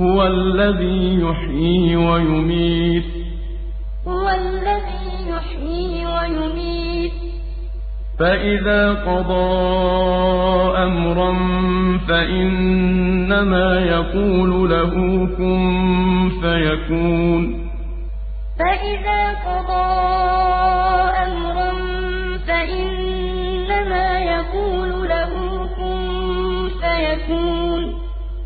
هُوَ الَّذِي يُحْيِي وَيُمِيتُ. هُوَ الَّذِي يُحْيِي وَيُمِيتُ. فَإِذَا قَضَىٰ أَمْرًا فَإِنَّمَا يَقُولُ لَهُ كُن فَيَكُونُ. فَإِذَا قَضَىٰ